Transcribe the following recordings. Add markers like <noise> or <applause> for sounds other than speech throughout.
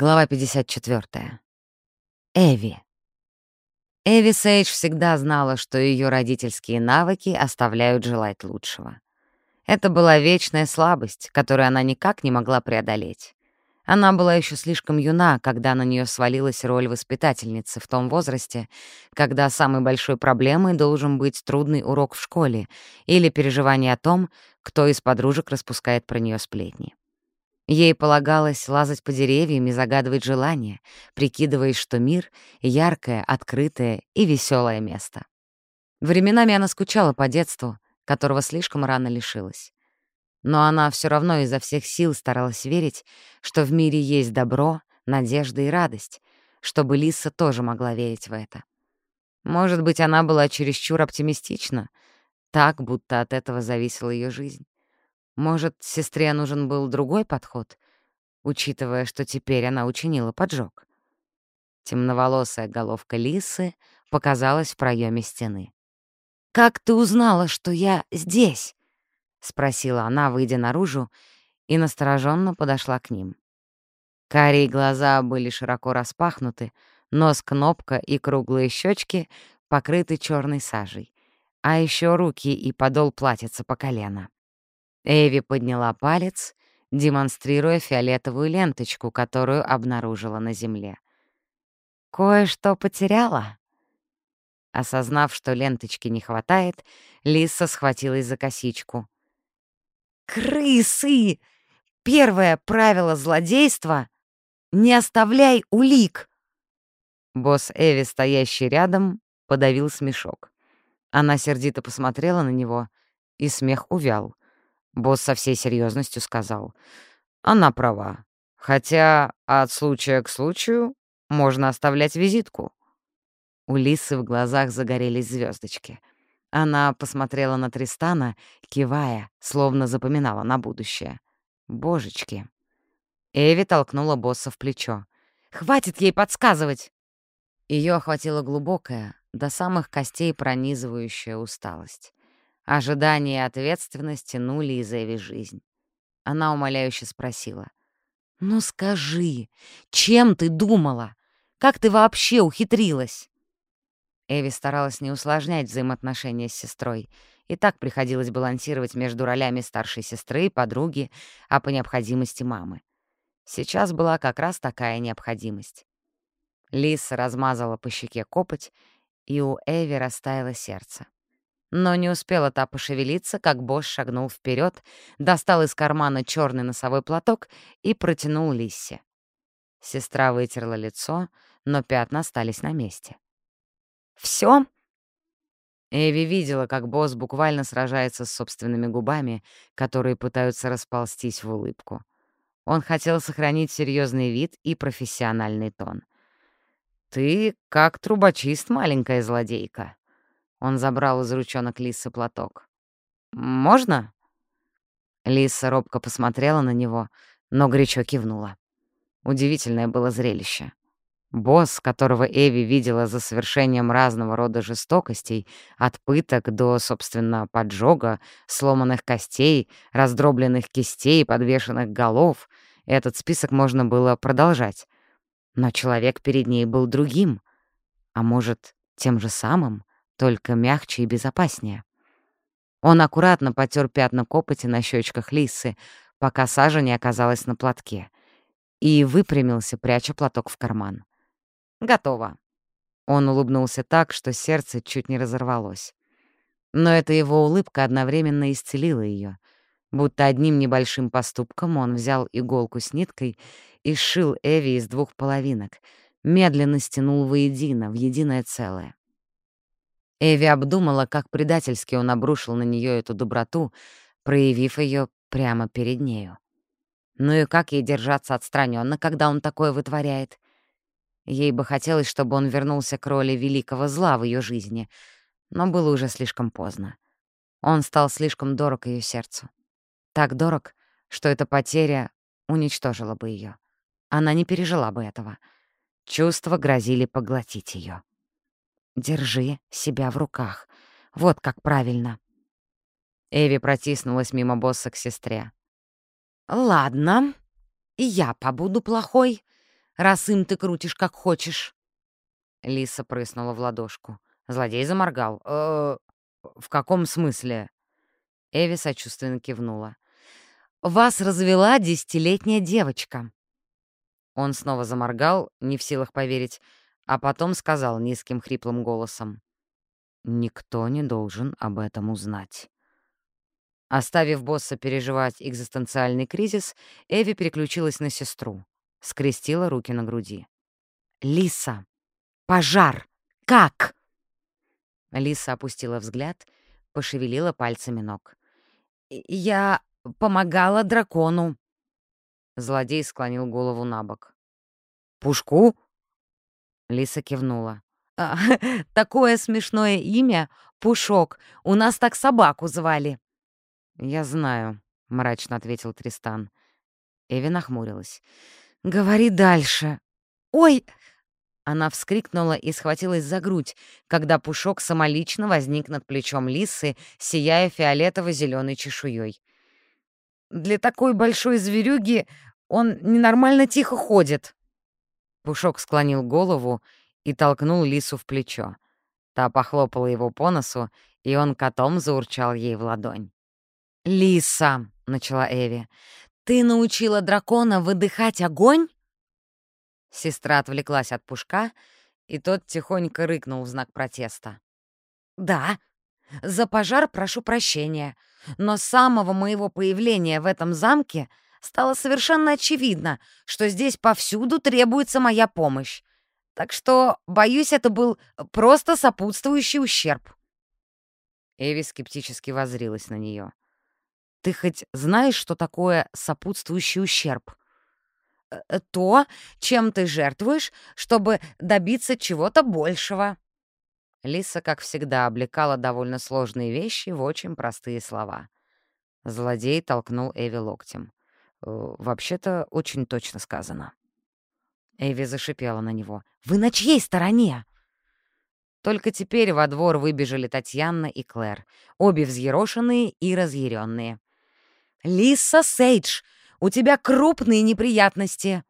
Глава 54. Эви. Эви Сейдж всегда знала, что ее родительские навыки оставляют желать лучшего. Это была вечная слабость, которую она никак не могла преодолеть. Она была еще слишком юна, когда на нее свалилась роль воспитательницы в том возрасте, когда самой большой проблемой должен быть трудный урок в школе или переживание о том, кто из подружек распускает про нее сплетни. Ей полагалось лазать по деревьям и загадывать желания, прикидываясь, что мир — яркое, открытое и веселое место. Временами она скучала по детству, которого слишком рано лишилась. Но она все равно изо всех сил старалась верить, что в мире есть добро, надежда и радость, чтобы Лиса тоже могла верить в это. Может быть, она была чересчур оптимистична, так, будто от этого зависела ее жизнь. Может, сестре нужен был другой подход, учитывая, что теперь она учинила поджог. Темноволосая головка лисы показалась в проеме стены. «Как ты узнала, что я здесь?» — спросила она, выйдя наружу, и настороженно подошла к ним. Карие глаза были широко распахнуты, нос кнопка и круглые щечки покрыты черной сажей, а еще руки и подол платьица по колено. Эви подняла палец, демонстрируя фиолетовую ленточку, которую обнаружила на земле. «Кое-что потеряла?» Осознав, что ленточки не хватает, Лиса схватилась за косичку. «Крысы! Первое правило злодейства — не оставляй улик!» Босс Эви, стоящий рядом, подавил смешок. Она сердито посмотрела на него, и смех увял. Босс со всей серьезностью сказал. Она права. Хотя от случая к случаю можно оставлять визитку. У Лисы в глазах загорелись звездочки. Она посмотрела на Тристана, кивая, словно запоминала на будущее. Божечки. Эви толкнула босса в плечо. «Хватит ей подсказывать!» Ее охватила глубокая, до самых костей пронизывающая усталость. Ожидание и ответственность тянули из Эви жизнь. Она умоляюще спросила. «Ну скажи, чем ты думала? Как ты вообще ухитрилась?» Эви старалась не усложнять взаимоотношения с сестрой, и так приходилось балансировать между ролями старшей сестры и подруги, а по необходимости мамы. Сейчас была как раз такая необходимость. Лиса размазала по щеке копоть, и у Эви растаяло сердце. Но не успела та пошевелиться, как босс шагнул вперед, достал из кармана черный носовой платок и протянул Лиссе. Сестра вытерла лицо, но пятна остались на месте. Все? Эви видела, как босс буквально сражается с собственными губами, которые пытаются расползтись в улыбку. Он хотел сохранить серьезный вид и профессиональный тон. «Ты как трубочист, маленькая злодейка», он забрал из ручонок Лисы платок. «Можно?» Лиса робко посмотрела на него, но горячо кивнула. Удивительное было зрелище. Босс, которого Эви видела за совершением разного рода жестокостей, от пыток до, собственно, поджога, сломанных костей, раздробленных кистей, подвешенных голов, этот список можно было продолжать. Но человек перед ней был другим. А может, тем же самым? Только мягче и безопаснее. Он аккуратно потер пятна копоти на щечках лисы, пока сажа не оказалась на платке, и выпрямился, пряча платок в карман. «Готово». Он улыбнулся так, что сердце чуть не разорвалось. Но эта его улыбка одновременно исцелила ее, будто одним небольшим поступком он взял иголку с ниткой и сшил Эви из двух половинок, медленно стянул воедино, в единое целое. Эви обдумала, как предательски он обрушил на нее эту доброту, проявив ее прямо перед нею. Ну и как ей держаться отстраненно, когда он такое вытворяет? Ей бы хотелось, чтобы он вернулся к роли великого зла в ее жизни, но было уже слишком поздно. Он стал слишком дорог ее сердцу. Так дорог, что эта потеря уничтожила бы ее. Она не пережила бы этого. Чувства грозили поглотить ее. Держи себя в руках. Вот как правильно. Эви протиснулась мимо босса к сестре. «Ладно, я побуду плохой, раз им ты крутишь как хочешь». Лиса прыснула в ладошку. Злодей заморгал. «Э, «В каком смысле?» Эви сочувственно кивнула. «Вас развела десятилетняя девочка». Он снова заморгал, не в силах поверить, а потом сказал низким хриплым голосом. «Никто не должен об этом узнать». Оставив босса переживать экзистенциальный кризис, Эви переключилась на сестру, скрестила руки на груди. «Лиса! Пожар! Как?» Лиса опустила взгляд, пошевелила пальцами ног. «Я помогала дракону». Злодей склонил голову на бок. «Пушку?» Лиса кивнула. А, <laughs> «Такое смешное имя — Пушок. У нас так собаку звали». «Я знаю», — мрачно ответил Тристан. Эви нахмурилась. «Говори дальше». «Ой!» Она вскрикнула и схватилась за грудь, когда Пушок самолично возник над плечом лисы, сияя фиолетово зеленой чешуей. «Для такой большой зверюги он ненормально тихо ходит». Пушок склонил голову и толкнул лису в плечо. Та похлопала его по носу, и он котом заурчал ей в ладонь. «Лиса», — начала Эви, — «ты научила дракона выдыхать огонь?» Сестра отвлеклась от пушка, и тот тихонько рыкнул в знак протеста. «Да, за пожар прошу прощения, но с самого моего появления в этом замке стало совершенно очевидно, что здесь повсюду требуется моя помощь. Так что, боюсь, это был просто сопутствующий ущерб». Эви скептически возрилась на нее. «Ты хоть знаешь, что такое сопутствующий ущерб?» Э, то, чем ты жертвуешь, чтобы добиться чего-то большего». Лиса, как всегда, облекала довольно сложные вещи в очень простые слова. Злодей толкнул Эви локтем. «Э, «Вообще-то, очень точно сказано». Эви зашипела на него. «Вы на чьей стороне?» Только теперь во двор выбежали Татьяна и Клэр, обе взъерошенные и разъяренные. «Лиса Сейдж, у тебя крупные неприятности!»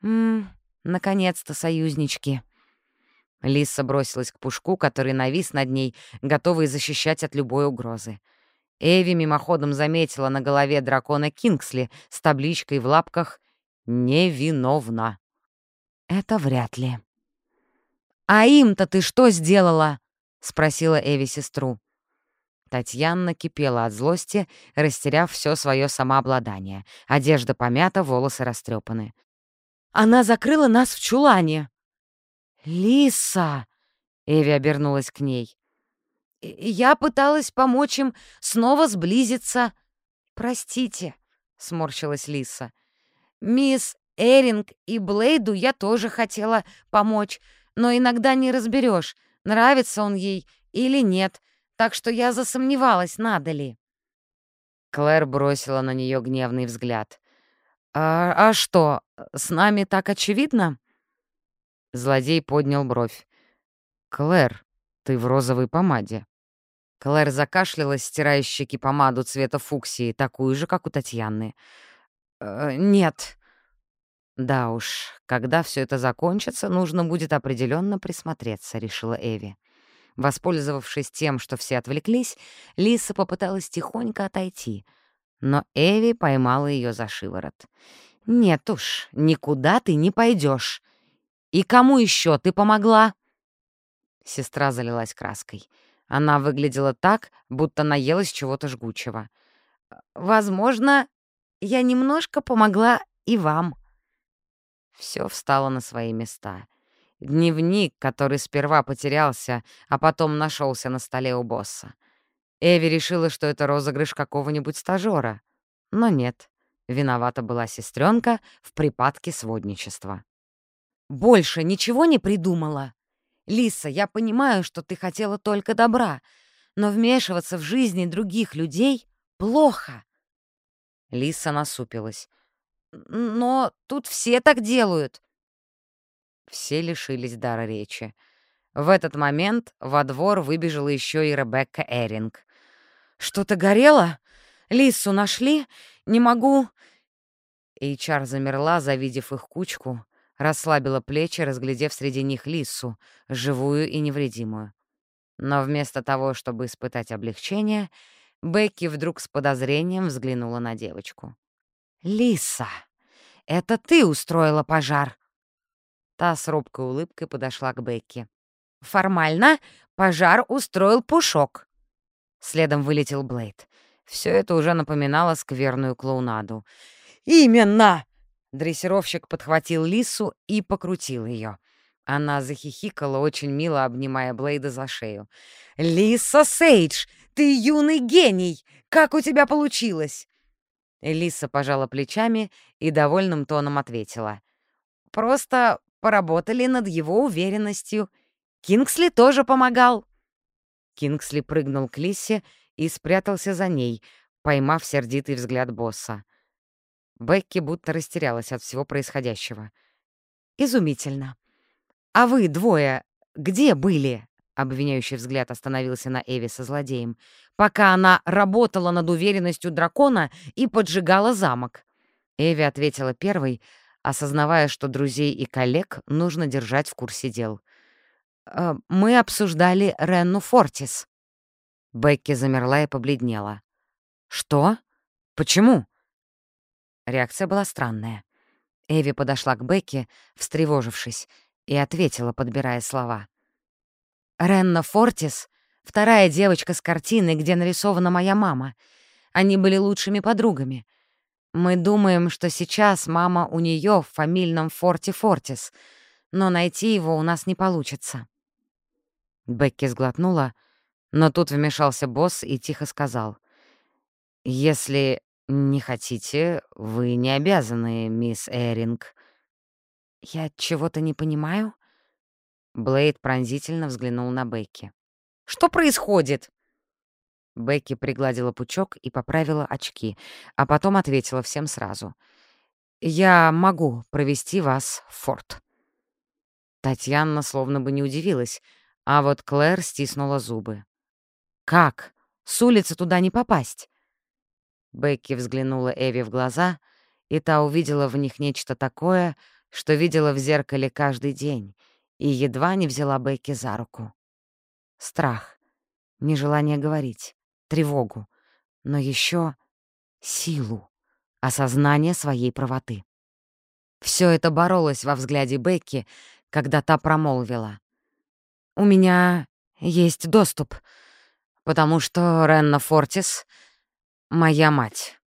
«Ммм, наконец-то союзнички!» Лиса бросилась к пушку, который навис над ней, готовый защищать от любой угрозы. Эви мимоходом заметила на голове дракона Кингсли с табличкой в лапках «Невиновна». «Это вряд ли». «А им-то ты что сделала?» — спросила Эви сестру. Татьяна кипела от злости, растеряв все свое самообладание. Одежда помята, волосы растрепаны. «Она закрыла нас в чулане!» «Лиса!» — Эви обернулась к ней. «Я пыталась помочь им снова сблизиться». «Простите», — сморщилась Лиса. «Мисс Эринг и Блейду я тоже хотела помочь, но иногда не разберешь, нравится он ей или нет так что я засомневалась, надо ли. Клэр бросила на нее гневный взгляд. «А, «А что, с нами так очевидно?» Злодей поднял бровь. «Клэр, ты в розовой помаде». Клэр закашлялась, стирая щеки помаду цвета фуксии, такую же, как у Татьяны. «Э, «Нет». «Да уж, когда все это закончится, нужно будет определенно присмотреться», — решила Эви. Воспользовавшись тем, что все отвлеклись, Лиса попыталась тихонько отойти, но Эви поймала ее за шиворот. «Нет уж, никуда ты не пойдешь. И кому еще ты помогла?» Сестра залилась краской. Она выглядела так, будто наелась чего-то жгучего. «Возможно, я немножко помогла и вам». Все встало на свои места — Дневник, который сперва потерялся, а потом нашелся на столе у босса. Эви решила, что это розыгрыш какого-нибудь стажера. Но нет, виновата была сестренка в припадке сводничества. «Больше ничего не придумала? Лиса, я понимаю, что ты хотела только добра, но вмешиваться в жизни других людей плохо». Лиса насупилась. «Но тут все так делают. Все лишились дара речи. В этот момент во двор выбежала еще и Ребекка Эринг. «Что-то горело? Лису нашли? Не могу...» Эйчар замерла, завидев их кучку, расслабила плечи, разглядев среди них лису, живую и невредимую. Но вместо того, чтобы испытать облегчение, Бекки вдруг с подозрением взглянула на девочку. «Лиса, это ты устроила пожар!» Та с робкой улыбкой подошла к Бекки. «Формально пожар устроил Пушок». Следом вылетел Блейд. Все это уже напоминало скверную клоунаду. «Именно!» Дрессировщик подхватил лису и покрутил ее. Она захихикала, очень мило обнимая Блейда за шею. «Лиса Сейдж, ты юный гений! Как у тебя получилось?» Лиса пожала плечами и довольным тоном ответила. «Просто поработали над его уверенностью. Кингсли тоже помогал». Кингсли прыгнул к Лисе и спрятался за ней, поймав сердитый взгляд босса. Бекки будто растерялась от всего происходящего. «Изумительно. А вы двое где были?» Обвиняющий взгляд остановился на Эви со злодеем, пока она работала над уверенностью дракона и поджигала замок. Эви ответила первой, осознавая, что друзей и коллег нужно держать в курсе дел. «Э, «Мы обсуждали Ренну Фортис». Бекки замерла и побледнела. «Что? Почему?» Реакция была странная. Эви подошла к Бекке, встревожившись, и ответила, подбирая слова. «Ренна Фортис — вторая девочка с картины, где нарисована моя мама. Они были лучшими подругами. Мы думаем, что сейчас мама у нее в фамильном форте Фортис, но найти его у нас не получится». Бекки сглотнула, но тут вмешался босс и тихо сказал. «Если «Не хотите, вы не обязаны, мисс Эринг». «Я чего-то не понимаю?» Блейд пронзительно взглянул на Бекки. «Что происходит?» Бекки пригладила пучок и поправила очки, а потом ответила всем сразу. «Я могу провести вас в форт». Татьяна словно бы не удивилась, а вот Клэр стиснула зубы. «Как? С улицы туда не попасть?» Бекки взглянула Эви в глаза, и та увидела в них нечто такое, что видела в зеркале каждый день, и едва не взяла Бекки за руку. Страх, нежелание говорить, тревогу, но еще силу, осознание своей правоты. Все это боролось во взгляде Бекки, когда та промолвила. «У меня есть доступ, потому что Ренна Фортис Моя мать.